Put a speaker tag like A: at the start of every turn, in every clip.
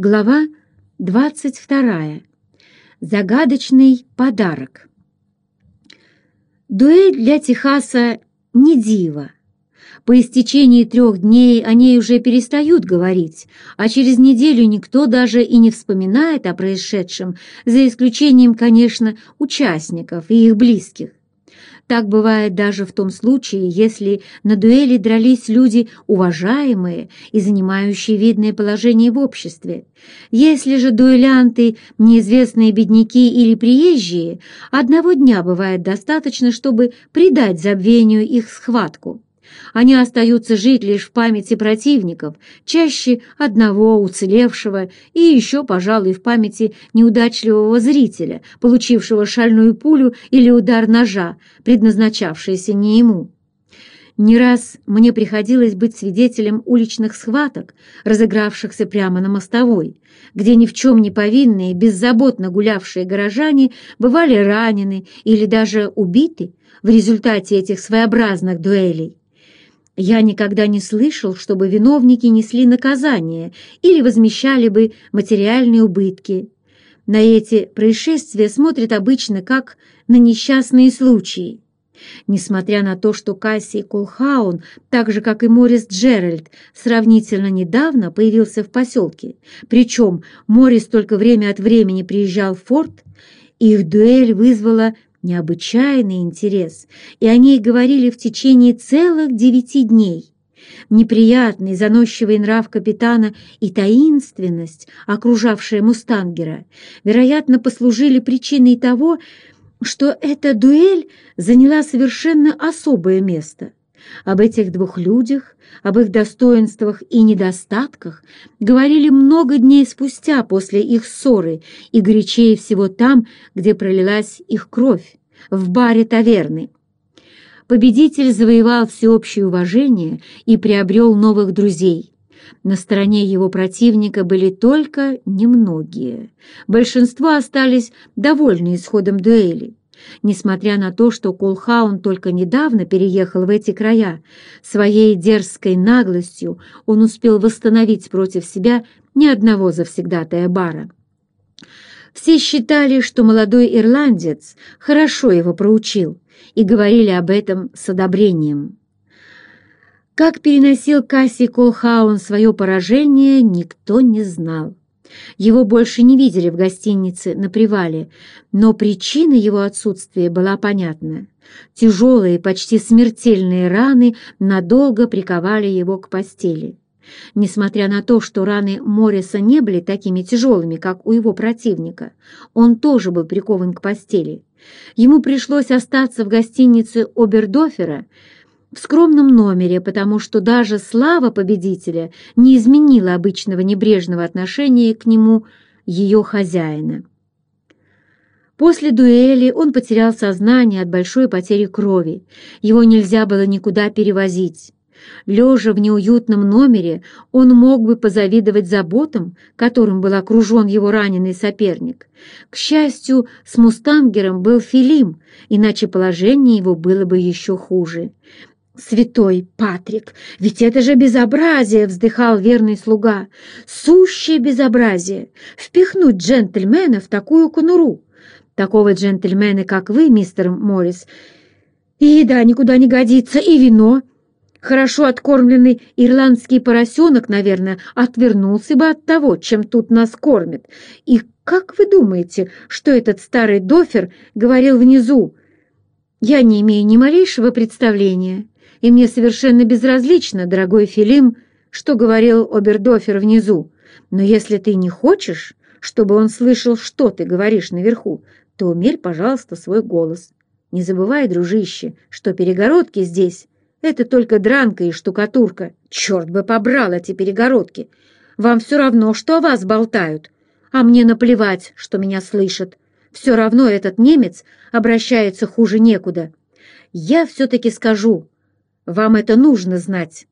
A: Глава 22. Загадочный подарок. Дуэль для Техаса не диво. По истечении трех дней о ней уже перестают говорить, а через неделю никто даже и не вспоминает о происшедшем, за исключением, конечно, участников и их близких. Так бывает даже в том случае, если на дуэли дрались люди уважаемые и занимающие видное положение в обществе. Если же дуэлянты – неизвестные бедняки или приезжие, одного дня бывает достаточно, чтобы придать забвению их схватку. Они остаются жить лишь в памяти противников, чаще одного уцелевшего и еще, пожалуй, в памяти неудачливого зрителя, получившего шальную пулю или удар ножа, предназначавшийся не ему. Не раз мне приходилось быть свидетелем уличных схваток, разыгравшихся прямо на мостовой, где ни в чем не повинные, беззаботно гулявшие горожане бывали ранены или даже убиты в результате этих своеобразных дуэлей. Я никогда не слышал, чтобы виновники несли наказание или возмещали бы материальные убытки. На эти происшествия смотрят обычно как на несчастные случаи. Несмотря на то, что Касси Колхаун, так же, как и Морис Джеральд, сравнительно недавно появился в поселке, причем Морис только время от времени приезжал в форт, их дуэль вызвала необычайный интерес, и о ней говорили в течение целых девяти дней. Неприятный, заносчивый нрав капитана и таинственность, окружавшая Мустангера, вероятно, послужили причиной того, что эта дуэль заняла совершенно особое место. Об этих двух людях, об их достоинствах и недостатках говорили много дней спустя после их ссоры и горячее всего там, где пролилась их кровь, в баре таверны. Победитель завоевал всеобщее уважение и приобрел новых друзей. На стороне его противника были только немногие. Большинство остались довольны исходом дуэли. Несмотря на то, что Колхаун только недавно переехал в эти края, своей дерзкой наглостью он успел восстановить против себя ни одного завсегдатая бара. Все считали, что молодой ирландец хорошо его проучил, и говорили об этом с одобрением. Как переносил Касси Колхаун свое поражение, никто не знал. Его больше не видели в гостинице на привале, но причина его отсутствия была понятна. Тяжелые, почти смертельные раны надолго приковали его к постели. Несмотря на то, что раны Морриса не были такими тяжелыми, как у его противника, он тоже был прикован к постели. Ему пришлось остаться в гостинице Обердофера, в скромном номере, потому что даже слава победителя не изменила обычного небрежного отношения к нему ее хозяина. После дуэли он потерял сознание от большой потери крови. Его нельзя было никуда перевозить. Лежа в неуютном номере, он мог бы позавидовать заботам, которым был окружен его раненый соперник. К счастью, с Мустангером был Филим, иначе положение его было бы еще хуже. «Святой Патрик, ведь это же безобразие!» — вздыхал верный слуга. «Сущее безобразие! Впихнуть джентльмена в такую конуру! Такого джентльмена, как вы, мистер Моррис, и еда никуда не годится, и вино!» Хорошо откормленный ирландский поросенок, наверное, отвернулся бы от того, чем тут нас кормят. И как вы думаете, что этот старый дофер говорил внизу? Я не имею ни малейшего представления и мне совершенно безразлично, дорогой Филим, что говорил Обердофер внизу. Но если ты не хочешь, чтобы он слышал, что ты говоришь наверху, то умерь, пожалуйста, свой голос. Не забывай, дружище, что перегородки здесь — это только дранка и штукатурка. Черт бы побрал эти перегородки! Вам все равно, что о вас болтают, а мне наплевать, что меня слышат. Все равно этот немец обращается хуже некуда. Я все-таки скажу, вам это нужно знать.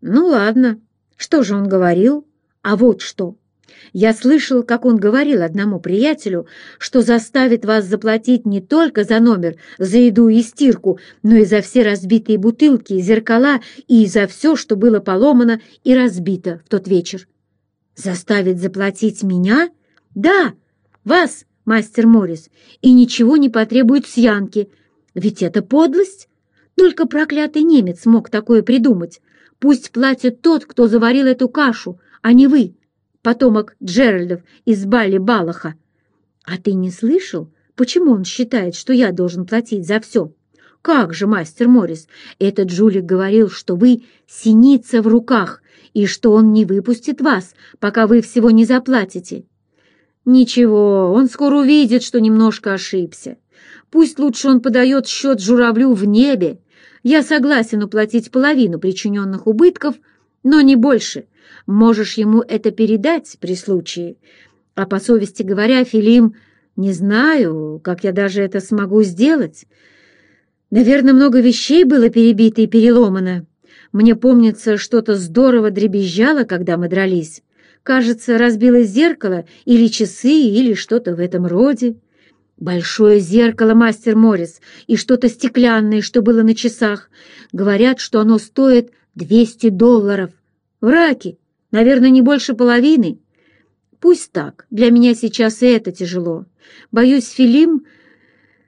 A: Ну ладно. Что же он говорил? А вот что. Я слышал, как он говорил одному приятелю, что заставит вас заплатить не только за номер, за еду и стирку, но и за все разбитые бутылки, зеркала и за все, что было поломано и разбито в тот вечер. Заставить заплатить меня? Да, вас, мастер Моррис, и ничего не потребует с Янки. Ведь это подлость. Только проклятый немец мог такое придумать. Пусть платит тот, кто заварил эту кашу, а не вы, потомок Джеральдов из Бали Балаха. А ты не слышал, почему он считает, что я должен платить за все? Как же, мастер Моррис, этот жулик говорил, что вы синица в руках и что он не выпустит вас, пока вы всего не заплатите. Ничего, он скоро увидит, что немножко ошибся. Пусть лучше он подает счет журавлю в небе. Я согласен уплатить половину причиненных убытков, но не больше. Можешь ему это передать при случае. А по совести говоря, Филим, не знаю, как я даже это смогу сделать. Наверное, много вещей было перебито и переломано. Мне помнится, что-то здорово дребезжало, когда мы дрались. Кажется, разбилось зеркало или часы, или что-то в этом роде. Большое зеркало, мастер Моррис, и что-то стеклянное, что было на часах. Говорят, что оно стоит 200 долларов. Враки, наверное, не больше половины. Пусть так, для меня сейчас и это тяжело. Боюсь, Филим,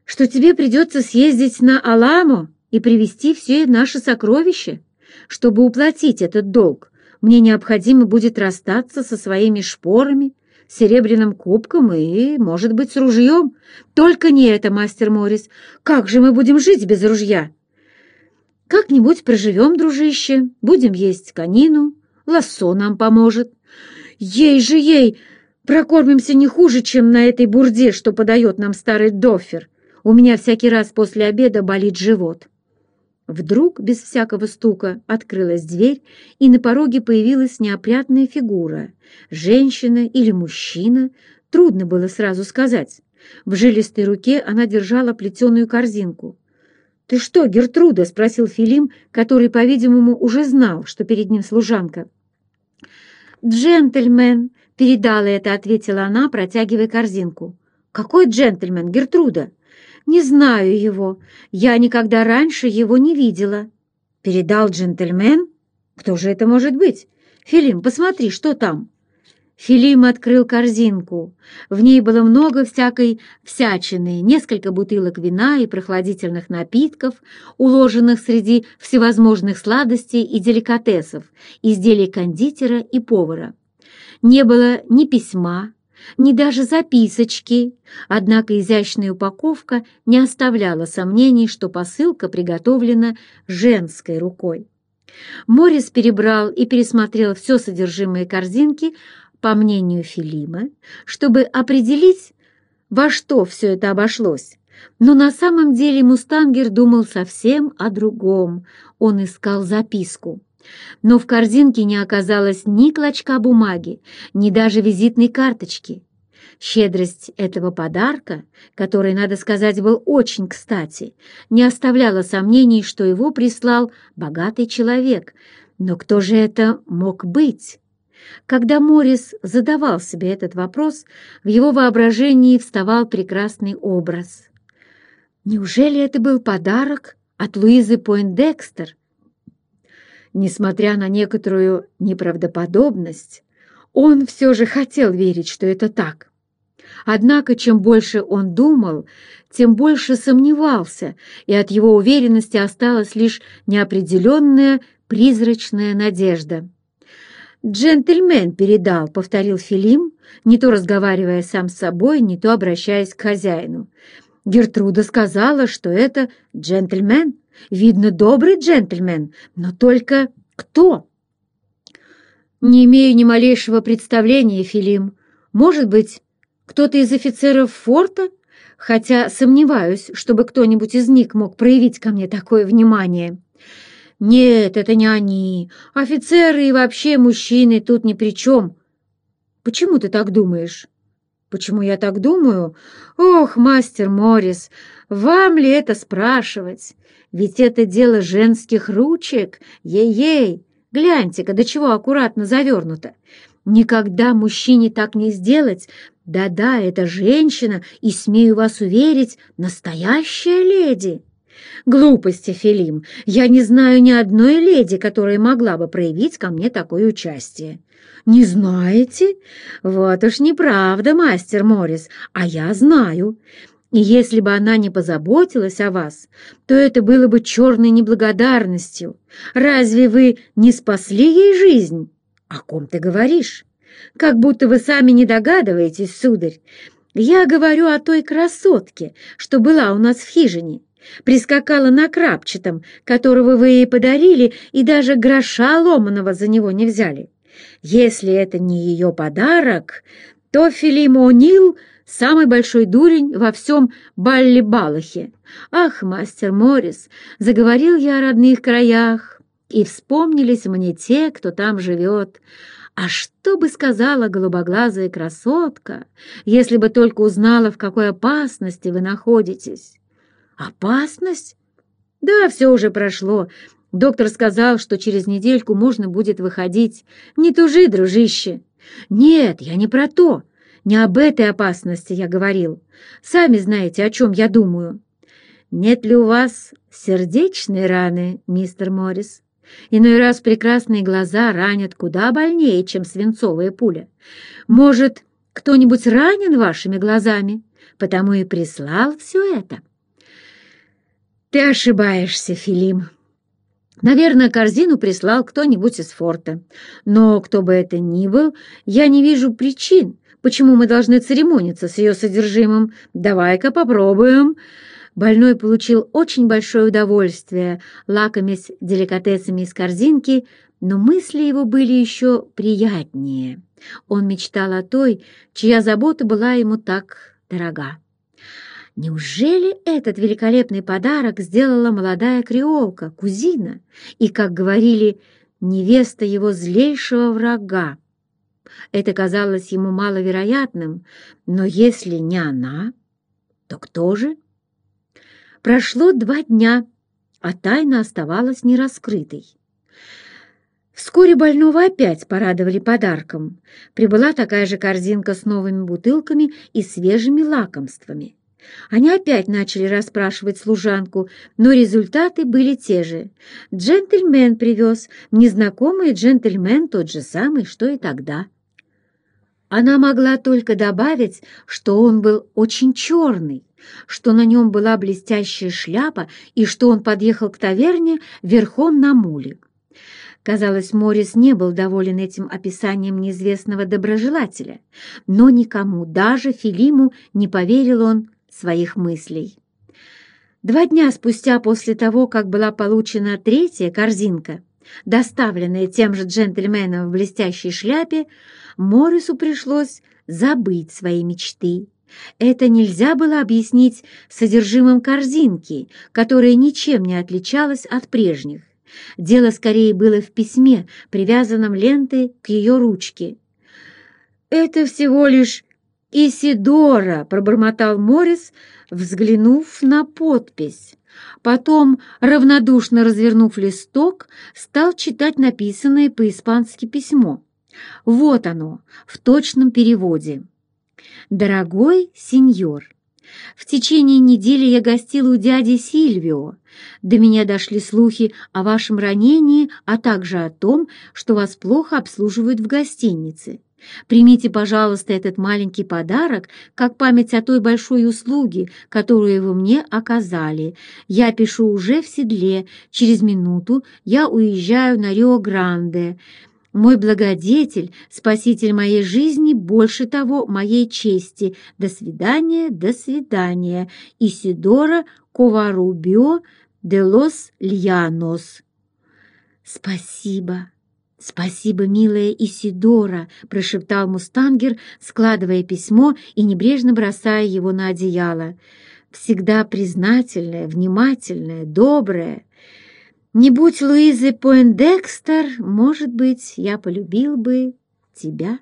A: что тебе придется съездить на Аламо и привезти все наши сокровища. Чтобы уплатить этот долг, мне необходимо будет расстаться со своими шпорами, серебряным кубком и, может быть, с ружьем. Только не это, мастер Моррис. Как же мы будем жить без ружья? Как-нибудь проживем, дружище, будем есть конину, лассо нам поможет. Ей же ей! Прокормимся не хуже, чем на этой бурде, что подает нам старый дофер. У меня всякий раз после обеда болит живот. Вдруг, без всякого стука, открылась дверь, и на пороге появилась неопрятная фигура. Женщина или мужчина, трудно было сразу сказать. В жилистой руке она держала плетеную корзинку. «Ты что, Гертруда?» — спросил Филим, который, по-видимому, уже знал, что перед ним служанка. «Джентльмен!» — передала это, ответила она, протягивая корзинку. «Какой джентльмен, Гертруда?» «Не знаю его. Я никогда раньше его не видела». «Передал джентльмен? Кто же это может быть? Филим, посмотри, что там». Филим открыл корзинку. В ней было много всякой всячины, несколько бутылок вина и прохладительных напитков, уложенных среди всевозможных сладостей и деликатесов, изделий кондитера и повара. Не было ни письма, ни даже записочки, однако изящная упаковка не оставляла сомнений, что посылка приготовлена женской рукой. Морис перебрал и пересмотрел все содержимое корзинки, по мнению Филима, чтобы определить, во что все это обошлось. Но на самом деле Мустангер думал совсем о другом. Он искал записку но в корзинке не оказалось ни клочка бумаги, ни даже визитной карточки. Щедрость этого подарка, который, надо сказать, был очень кстати, не оставляла сомнений, что его прислал богатый человек. Но кто же это мог быть? Когда Моррис задавал себе этот вопрос, в его воображении вставал прекрасный образ. Неужели это был подарок от Луизы Пойндекстер, Несмотря на некоторую неправдоподобность, он все же хотел верить, что это так. Однако, чем больше он думал, тем больше сомневался, и от его уверенности осталась лишь неопределенная призрачная надежда. «Джентльмен передал», — повторил Филим, не то разговаривая сам с собой, не то обращаясь к хозяину. Гертруда сказала, что это джентльмен. Видно, добрый джентльмен, но только кто? Не имею ни малейшего представления, Филим. Может быть, кто-то из офицеров форта? Хотя сомневаюсь, чтобы кто-нибудь из них мог проявить ко мне такое внимание. Нет, это не они. Офицеры и вообще мужчины тут ни при чем. Почему ты так думаешь? Почему я так думаю? Ох, мастер Моррис, вам ли это спрашивать? Ведь это дело женских ручек. Ей-ей, гляньте-ка, до чего аккуратно завернуто. Никогда мужчине так не сделать. Да-да, это женщина, и, смею вас уверить, настоящая леди. Глупости, Филим. Я не знаю ни одной леди, которая могла бы проявить ко мне такое участие. Не знаете? Вот уж неправда, мастер Моррис, а я знаю. И если бы она не позаботилась о вас, то это было бы черной неблагодарностью. Разве вы не спасли ей жизнь? О ком ты говоришь? Как будто вы сами не догадываетесь, сударь. Я говорю о той красотке, что была у нас в хижине. Прискакала на крапчатом, которого вы ей подарили, и даже гроша ломаного за него не взяли. Если это не ее подарок, то Филим О'Нил — самый большой дурень во всем Балли-Балахе. Ах, мастер Моррис, заговорил я о родных краях, и вспомнились мне те, кто там живет. А что бы сказала голубоглазая красотка, если бы только узнала, в какой опасности вы находитесь? Опасность? Да, все уже прошло. Доктор сказал, что через недельку можно будет выходить. Не тужи, дружище. Нет, я не про то. Не об этой опасности я говорил. Сами знаете, о чем я думаю. Нет ли у вас сердечной раны, мистер Моррис? Иной раз прекрасные глаза ранят куда больнее, чем свинцовая пуля. Может, кто-нибудь ранен вашими глазами, потому и прислал все это? Ты ошибаешься, Филим. Наверное, корзину прислал кто-нибудь из форта. Но кто бы это ни был, я не вижу причин, почему мы должны церемониться с ее содержимым. Давай-ка попробуем. Больной получил очень большое удовольствие, лакомясь деликатесами из корзинки, но мысли его были еще приятнее. Он мечтал о той, чья забота была ему так дорога. Неужели этот великолепный подарок сделала молодая креолка, кузина, и, как говорили, невеста его злейшего врага? Это казалось ему маловероятным, но если не она, то кто же? Прошло два дня, а тайна оставалась нераскрытой. Вскоре больного опять порадовали подарком. Прибыла такая же корзинка с новыми бутылками и свежими лакомствами. Они опять начали расспрашивать служанку, но результаты были те же. Джентльмен привез, незнакомый джентльмен тот же самый, что и тогда. Она могла только добавить, что он был очень черный, что на нем была блестящая шляпа и что он подъехал к таверне верхом на муле. Казалось, Морис не был доволен этим описанием неизвестного доброжелателя, но никому, даже Филиму, не поверил он своих мыслей. Два дня спустя после того, как была получена третья корзинка, доставленная тем же джентльменом в блестящей шляпе, Морису пришлось забыть свои мечты. Это нельзя было объяснить содержимым корзинки, которая ничем не отличалась от прежних. Дело скорее было в письме, привязанном лентой к ее ручке. «Это всего лишь Исидора!» — пробормотал Морис, взглянув на подпись. Потом, равнодушно развернув листок, стал читать написанное по-испански письмо. Вот оно, в точном переводе. «Дорогой сеньор, в течение недели я гостила у дяди Сильвио. До меня дошли слухи о вашем ранении, а также о том, что вас плохо обслуживают в гостинице. Примите, пожалуйста, этот маленький подарок как память о той большой услуге, которую вы мне оказали. Я пишу уже в седле. Через минуту я уезжаю на Рио-Гранде. Мой благодетель, спаситель моей жизни, больше того, моей чести. До свидания, до свидания. Исидора Коварубио де лос Льянос. Спасибо. «Спасибо, милая Исидора», — прошептал Мустангер, складывая письмо и небрежно бросая его на одеяло. «Всегда признательная, внимательная, добрая. Не будь Луизы Пойндекстер, может быть, я полюбил бы тебя».